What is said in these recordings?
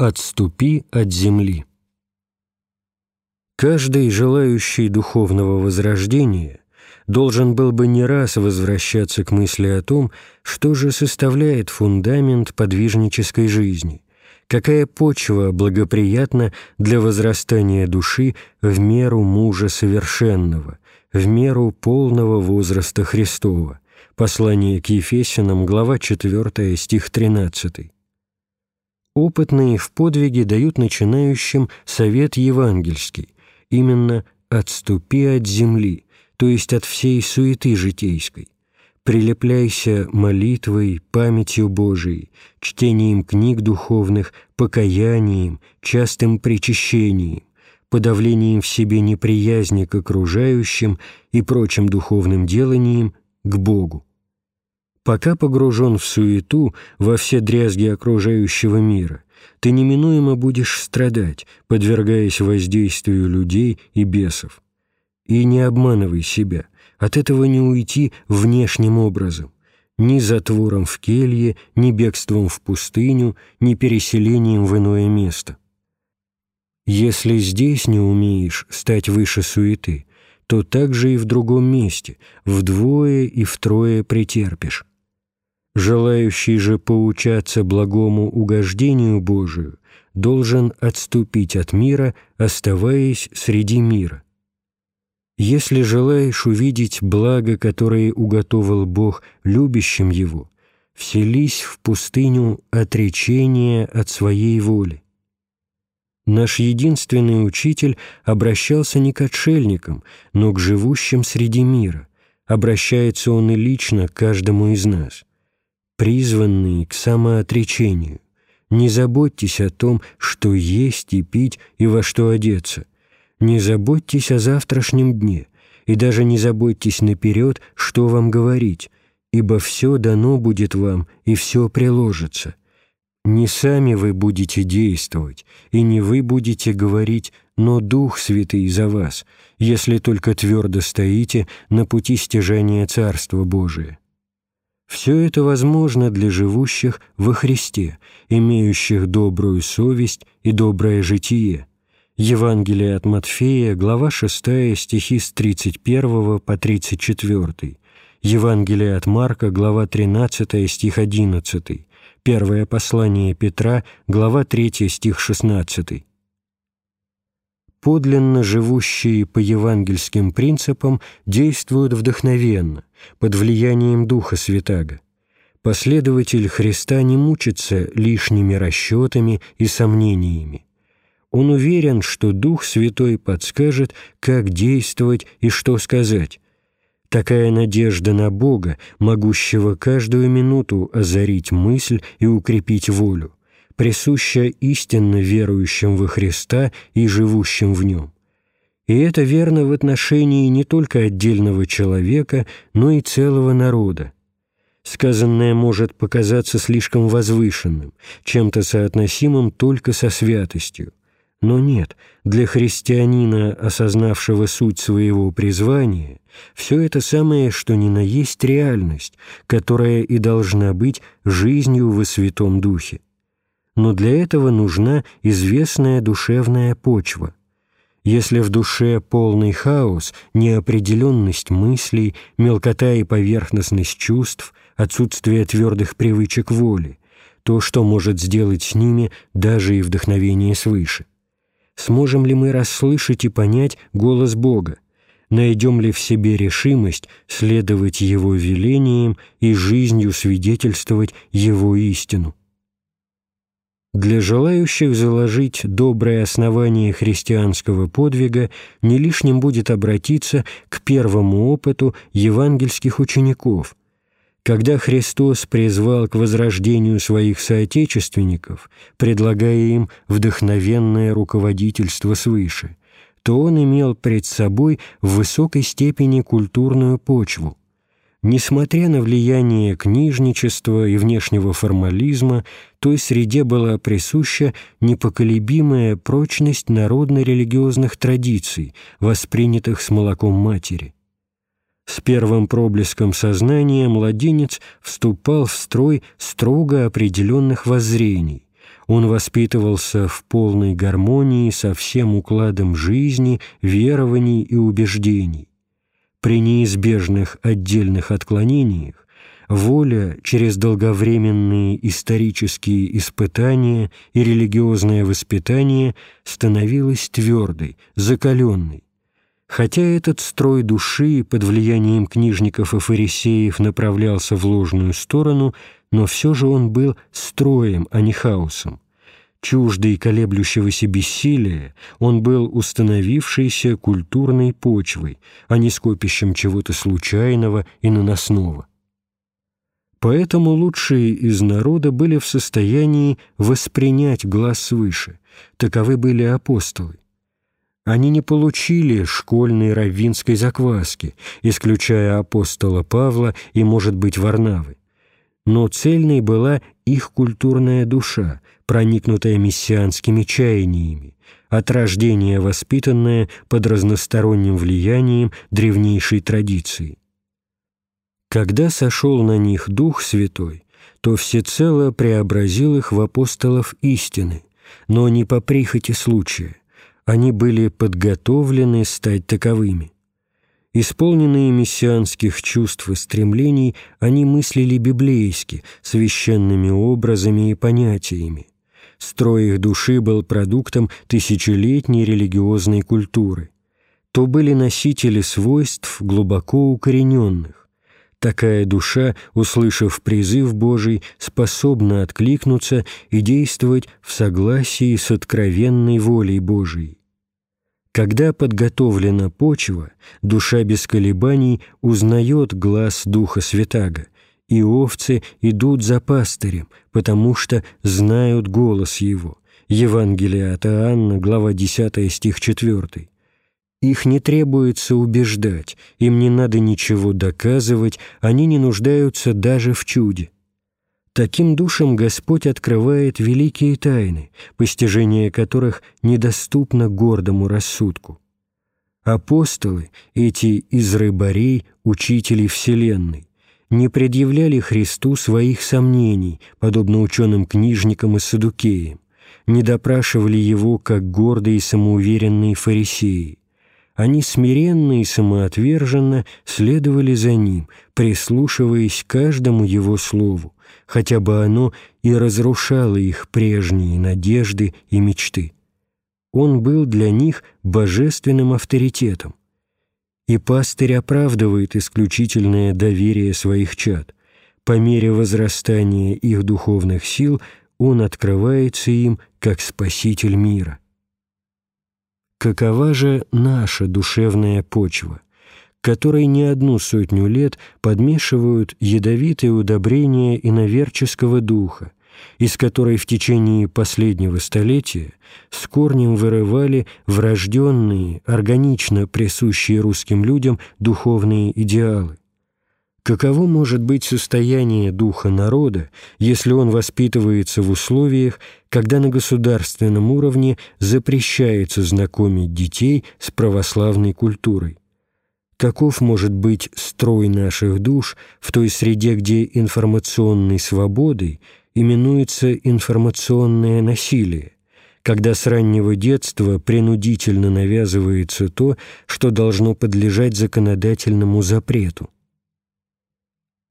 Отступи от земли. Каждый, желающий духовного возрождения, должен был бы не раз возвращаться к мысли о том, что же составляет фундамент подвижнической жизни, какая почва благоприятна для возрастания души в меру мужа совершенного, в меру полного возраста Христова. Послание к Ефесянам, глава 4, стих 13. Опытные в подвиге дают начинающим совет евангельский, именно «отступи от земли», то есть от всей суеты житейской. Прилепляйся молитвой, памятью Божией, чтением книг духовных, покаянием, частым причащением, подавлением в себе неприязни к окружающим и прочим духовным деланиям к Богу. Пока погружен в суету, во все дрязги окружающего мира, ты неминуемо будешь страдать, подвергаясь воздействию людей и бесов. И не обманывай себя, от этого не уйти внешним образом, ни затвором в келье, ни бегством в пустыню, ни переселением в иное место. Если здесь не умеешь стать выше суеты, то также и в другом месте, вдвое и втрое претерпишь. Желающий же поучаться благому угождению Божию должен отступить от мира, оставаясь среди мира. Если желаешь увидеть благо, которое уготовил Бог любящим Его, вселись в пустыню отречения от своей воли. Наш единственный учитель обращался не к отшельникам, но к живущим среди мира. Обращается он и лично к каждому из нас призванные к самоотречению. Не заботьтесь о том, что есть и пить и во что одеться. Не заботьтесь о завтрашнем дне, и даже не заботьтесь наперед, что вам говорить, ибо все дано будет вам, и все приложится. Не сами вы будете действовать, и не вы будете говорить, но Дух Святый за вас, если только твердо стоите на пути стяжания Царства Божия. Все это возможно для живущих во Христе, имеющих добрую совесть и доброе житие. Евангелие от Матфея, глава 6, стихи с 31 по 34. Евангелие от Марка, глава 13, стих 11. Первое послание Петра, глава 3, стих 16 подлинно живущие по евангельским принципам действуют вдохновенно, под влиянием Духа Святаго. Последователь Христа не мучится лишними расчетами и сомнениями. Он уверен, что Дух Святой подскажет, как действовать и что сказать. Такая надежда на Бога, могущего каждую минуту озарить мысль и укрепить волю присуща истинно верующим во Христа и живущим в Нем. И это верно в отношении не только отдельного человека, но и целого народа. Сказанное может показаться слишком возвышенным, чем-то соотносимым только со святостью. Но нет, для христианина, осознавшего суть своего призвания, все это самое, что ни на есть реальность, которая и должна быть жизнью во Святом Духе но для этого нужна известная душевная почва. Если в душе полный хаос, неопределенность мыслей, мелкота и поверхностность чувств, отсутствие твердых привычек воли, то что может сделать с ними даже и вдохновение свыше? Сможем ли мы расслышать и понять голос Бога? Найдем ли в себе решимость следовать Его велениям и жизнью свидетельствовать Его истину? Для желающих заложить доброе основание христианского подвига не лишним будет обратиться к первому опыту евангельских учеников. Когда Христос призвал к возрождению своих соотечественников, предлагая им вдохновенное руководительство свыше, то Он имел пред собой в высокой степени культурную почву. Несмотря на влияние книжничества и внешнего формализма, той среде была присуща непоколебимая прочность народно-религиозных традиций, воспринятых с молоком матери. С первым проблеском сознания младенец вступал в строй строго определенных воззрений. Он воспитывался в полной гармонии со всем укладом жизни, верований и убеждений. При неизбежных отдельных отклонениях воля через долговременные исторические испытания и религиозное воспитание становилась твердой, закаленной. Хотя этот строй души под влиянием книжников и фарисеев направлялся в ложную сторону, но все же он был строем, а не хаосом. Чуждый колеблющегося бессилия, он был установившейся культурной почвой, а не скопищем чего-то случайного и наносного. Поэтому лучшие из народа были в состоянии воспринять глаз свыше. Таковы были апостолы. Они не получили школьной раввинской закваски, исключая апостола Павла и, может быть, Варнавы. Но цельной была их культурная душа, проникнутая мессианскими чаяниями, от рождения воспитанная под разносторонним влиянием древнейшей традиции. Когда сошел на них Дух Святой, то всецело преобразил их в апостолов истины, но не по прихоти случая. Они были подготовлены стать таковыми. Исполненные мессианских чувств и стремлений, они мыслили библейски, священными образами и понятиями. Строй их души был продуктом тысячелетней религиозной культуры. То были носители свойств глубоко укорененных, Такая душа, услышав призыв Божий, способна откликнуться и действовать в согласии с откровенной волей Божией. Когда подготовлена почва, душа без колебаний узнает глаз Духа Святаго, и овцы идут за пастырем, потому что знают голос его. Евангелие от Иоанна, глава 10, стих 4. Их не требуется убеждать, им не надо ничего доказывать, они не нуждаются даже в чуде. Таким душам Господь открывает великие тайны, постижение которых недоступно гордому рассудку. Апостолы, эти из рыбарей, учители Вселенной, не предъявляли Христу своих сомнений, подобно ученым-книжникам и садукеям, не допрашивали Его, как гордые и самоуверенные фарисеи они смиренно и самоотверженно следовали за ним, прислушиваясь каждому его слову, хотя бы оно и разрушало их прежние надежды и мечты. Он был для них божественным авторитетом. И пастырь оправдывает исключительное доверие своих чад. По мере возрастания их духовных сил он открывается им как спаситель мира. Какова же наша душевная почва, которой не одну сотню лет подмешивают ядовитые удобрения иноверческого духа, из которой в течение последнего столетия с корнем вырывали врожденные, органично присущие русским людям духовные идеалы? Каково может быть состояние духа народа, если он воспитывается в условиях, когда на государственном уровне запрещается знакомить детей с православной культурой? Каков может быть строй наших душ в той среде, где информационной свободой именуется информационное насилие, когда с раннего детства принудительно навязывается то, что должно подлежать законодательному запрету?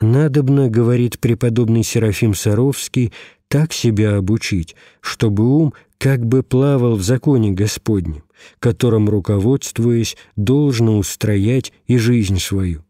Надобно, говорит преподобный Серафим Саровский, так себя обучить, чтобы ум как бы плавал в законе Господнем, которым, руководствуясь, должно устроять и жизнь свою.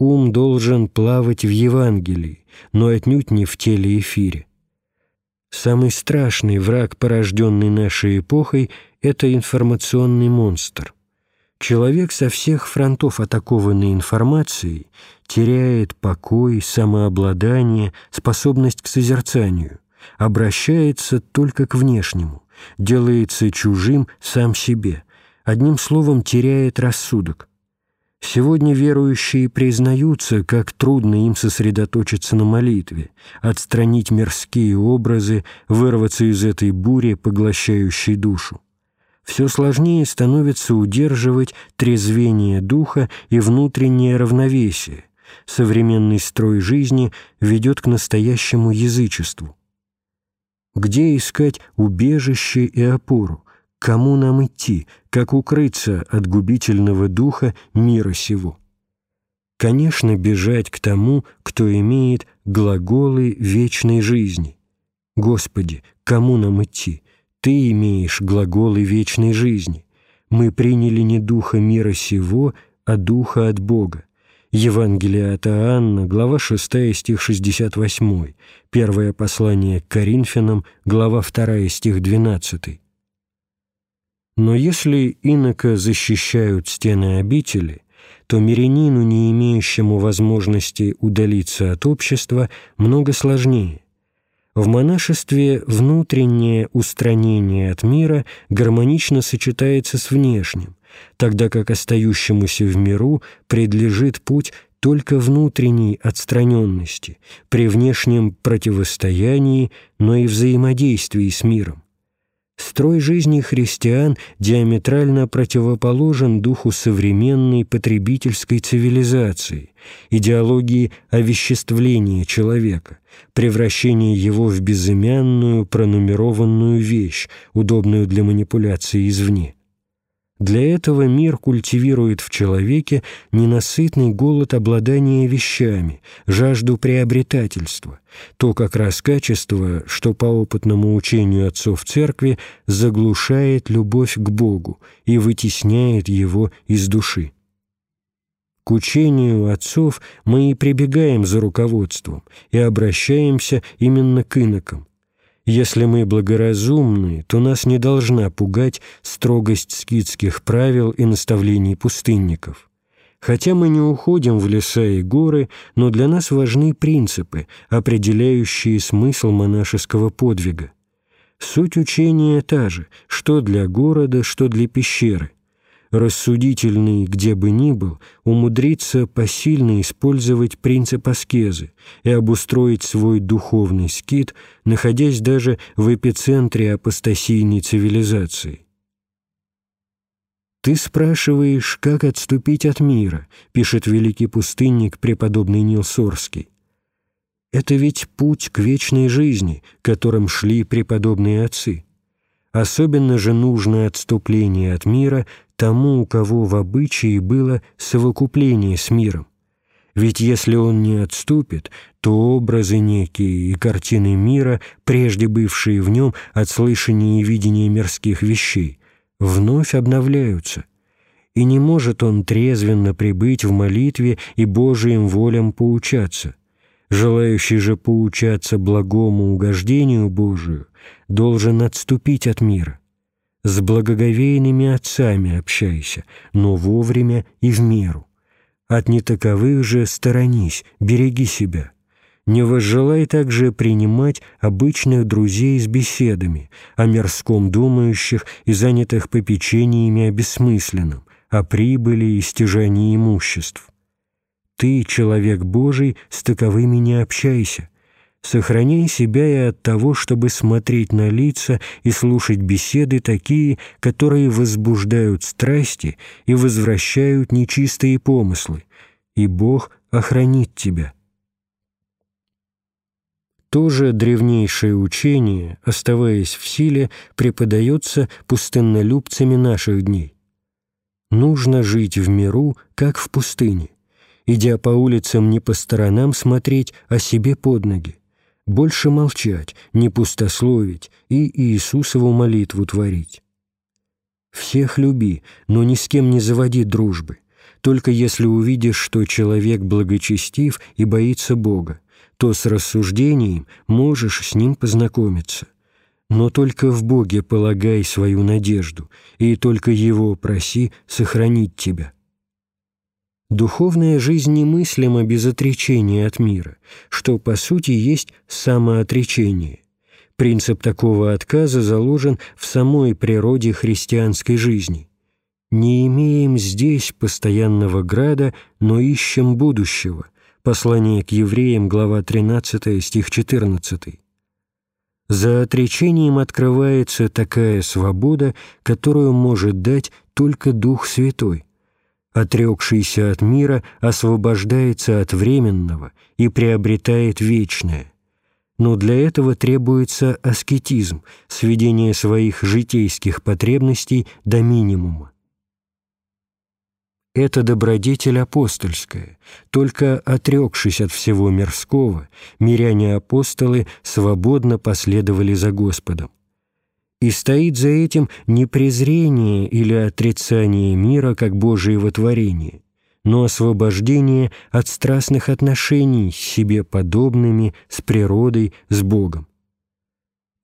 Ум должен плавать в Евангелии, но отнюдь не в теле эфире. Самый страшный враг, порожденный нашей эпохой, это информационный монстр – Человек со всех фронтов атакованный информацией теряет покой, самообладание, способность к созерцанию, обращается только к внешнему, делается чужим сам себе, одним словом теряет рассудок. Сегодня верующие признаются, как трудно им сосредоточиться на молитве, отстранить мирские образы, вырваться из этой бури, поглощающей душу все сложнее становится удерживать трезвение духа и внутреннее равновесие. Современный строй жизни ведет к настоящему язычеству. Где искать убежище и опору? Кому нам идти? Как укрыться от губительного духа мира сего? Конечно, бежать к тому, кто имеет глаголы вечной жизни. Господи, кому нам идти? Ты имеешь глаголы вечной жизни. Мы приняли не духа мира сего, а духа от Бога. Евангелие от Иоанна, глава 6, стих 68, первое послание к Коринфянам, глава 2, стих 12. Но если инока защищают стены обители, то мирянину, не имеющему возможности удалиться от общества, много сложнее. В монашестве внутреннее устранение от мира гармонично сочетается с внешним, тогда как остающемуся в миру предлежит путь только внутренней отстраненности, при внешнем противостоянии, но и взаимодействии с миром. Строй жизни христиан диаметрально противоположен духу современной потребительской цивилизации, идеологии овеществления человека, превращения его в безымянную пронумерованную вещь, удобную для манипуляции извне. Для этого мир культивирует в человеке ненасытный голод обладания вещами, жажду приобретательства, то как раз качество, что по опытному учению отцов церкви заглушает любовь к Богу и вытесняет его из души. К учению отцов мы и прибегаем за руководством и обращаемся именно к инокам, если мы благоразумны, то нас не должна пугать строгость скитских правил и наставлений пустынников. Хотя мы не уходим в леса и горы, но для нас важны принципы, определяющие смысл монашеского подвига. Суть учения та же, что для города, что для пещеры рассудительный где бы ни был, умудрится посильно использовать принцип аскезы и обустроить свой духовный скит, находясь даже в эпицентре апостасийной цивилизации. «Ты спрашиваешь, как отступить от мира», — пишет великий пустынник преподобный Нил Сорский. «Это ведь путь к вечной жизни, которым шли преподобные отцы». Особенно же нужно отступление от мира тому, у кого в обычае было совокупление с миром. Ведь если он не отступит, то образы некие и картины мира, прежде бывшие в нем от слышания и видения мирских вещей, вновь обновляются. И не может он трезвенно прибыть в молитве и Божиим волям поучаться. Желающий же поучаться благому угождению Божию должен отступить от мира с благоговейными отцами общайся, но вовремя и в меру. От нетаковых же сторонись, береги себя. Не возжелай также принимать обычных друзей с беседами, о мирском думающих и занятых попечениями о бессмысленном, о прибыли и стяжании имуществ. Ты, человек Божий, с таковыми не общайся, Сохраняй себя и от того, чтобы смотреть на лица и слушать беседы такие, которые возбуждают страсти и возвращают нечистые помыслы, и Бог охранит тебя. То же древнейшее учение, оставаясь в силе, преподается пустыннолюбцами наших дней. Нужно жить в миру, как в пустыне, идя по улицам не по сторонам смотреть, а себе под ноги больше молчать, не пустословить и Иисусову молитву творить. Всех люби, но ни с кем не заводи дружбы, только если увидишь, что человек благочестив и боится Бога, то с рассуждением можешь с ним познакомиться. Но только в Боге полагай свою надежду, и только Его проси сохранить тебя». Духовная жизнь немыслима без отречения от мира, что по сути есть самоотречение. Принцип такого отказа заложен в самой природе христианской жизни. «Не имеем здесь постоянного града, но ищем будущего» Послание к евреям, глава 13, стих 14. За отречением открывается такая свобода, которую может дать только Дух Святой – отрекшийся от мира, освобождается от временного и приобретает вечное. но для этого требуется аскетизм, сведение своих житейских потребностей до минимума. Это добродетель апостольская. Только отрекшись от всего мирского, миряне-апостолы свободно последовали за Господом. И стоит за этим не презрение или отрицание мира как Божьего творения, но освобождение от страстных отношений с себе подобными, с природой, с Богом.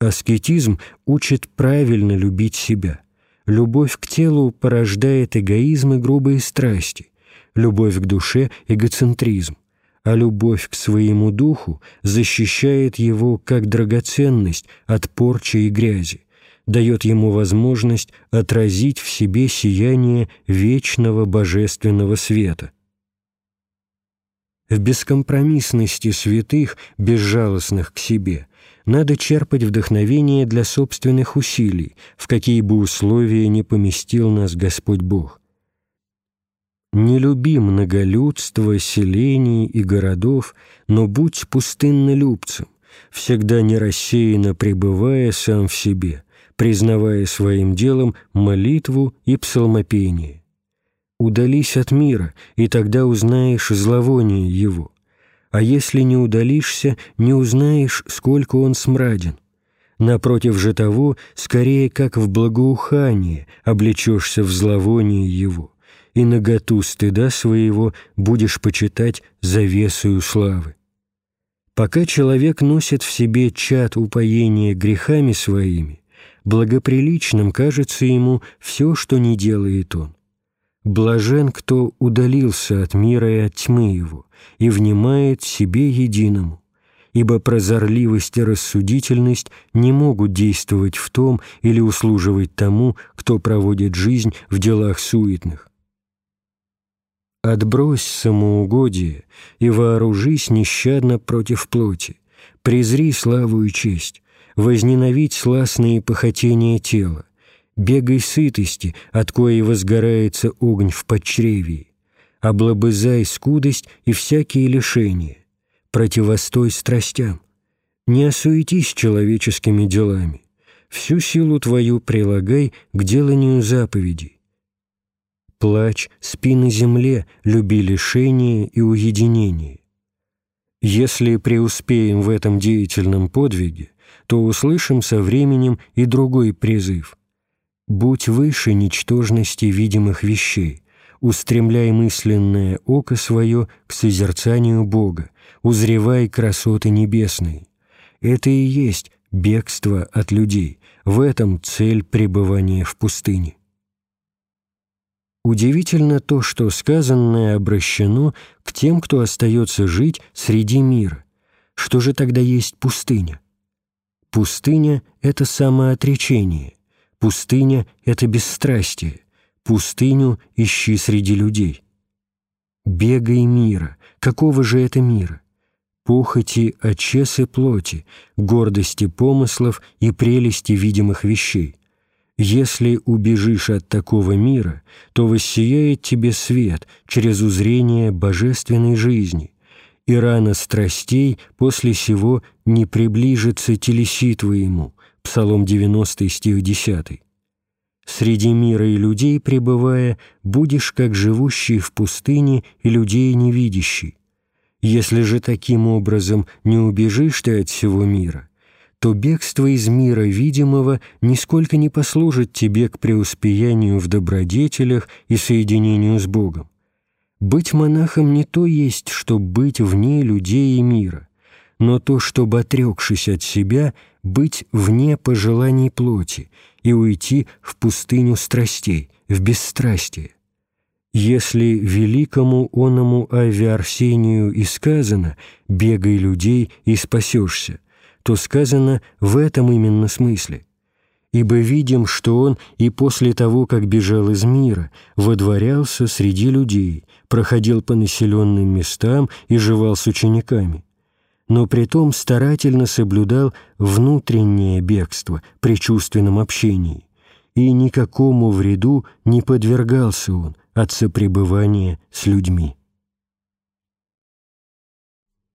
Аскетизм учит правильно любить себя – Любовь к телу порождает эгоизм и грубые страсти, любовь к душе – эгоцентризм, а любовь к своему духу защищает его как драгоценность от порчи и грязи, дает ему возможность отразить в себе сияние вечного божественного света. В бескомпромиссности святых, безжалостных к себе, надо черпать вдохновение для собственных усилий, в какие бы условия не поместил нас Господь Бог. Не люби многолюдство, селений и городов, но будь пустыннолюбцем, всегда не рассеянно пребывая сам в себе, признавая своим делом молитву и псалмопение. Удались от мира, и тогда узнаешь зловоние его а если не удалишься, не узнаешь, сколько он смраден. Напротив же того, скорее как в благоухании облечешься в зловоние его, и наготу стыда своего будешь почитать завесою славы. Пока человек носит в себе чад упоения грехами своими, благоприличным кажется ему все, что не делает он. Блажен, кто удалился от мира и от тьмы его, и внимает себе единому, ибо прозорливость и рассудительность не могут действовать в том или услуживать тому, кто проводит жизнь в делах суетных. Отбрось самоугодие и вооружись нещадно против плоти, презри славу и честь, возненавидь сластные похотения тела, бегай сытости, от коей возгорается огонь в подчревии, облобызай скудость и всякие лишения, противостой страстям, не осуетись человеческими делами, всю силу твою прилагай к деланию заповедей. Плачь, спи на земле, люби лишение и уединение. Если преуспеем в этом деятельном подвиге, то услышим со временем и другой призыв. «Будь выше ничтожности видимых вещей, устремляй мысленное око свое к созерцанию Бога, узревай красоты небесные. Это и есть бегство от людей, в этом цель пребывания в пустыне. Удивительно то, что сказанное обращено к тем, кто остается жить среди мира. Что же тогда есть пустыня? Пустыня — это самоотречение, пустыня — это бесстрастие, Пустыню ищи среди людей. Бегай мира. Какого же это мира? Похоти, очесы плоти, гордости помыслов и прелести видимых вещей. Если убежишь от такого мира, то воссияет тебе свет через узрение божественной жизни, и рана страстей после сего не приближится телеси твоему. Псалом 90, стих 10 среди мира и людей пребывая, будешь как живущий в пустыне и людей не видящий. Если же таким образом не убежишь ты от всего мира, то бегство из мира видимого нисколько не послужит тебе к преуспеянию в добродетелях и соединению с Богом. Быть монахом не то есть, что быть вне людей и мира, но то, чтобы, отрекшись от себя, быть вне пожеланий плоти и уйти в пустыню страстей, в бесстрастие. Если великому оному Авиарсению и сказано «бегай людей и спасешься», то сказано в этом именно смысле. Ибо видим, что он и после того, как бежал из мира, водворялся среди людей, проходил по населенным местам и жевал с учениками но притом старательно соблюдал внутреннее бегство при чувственном общении, и никакому вреду не подвергался он от сопребывания с людьми.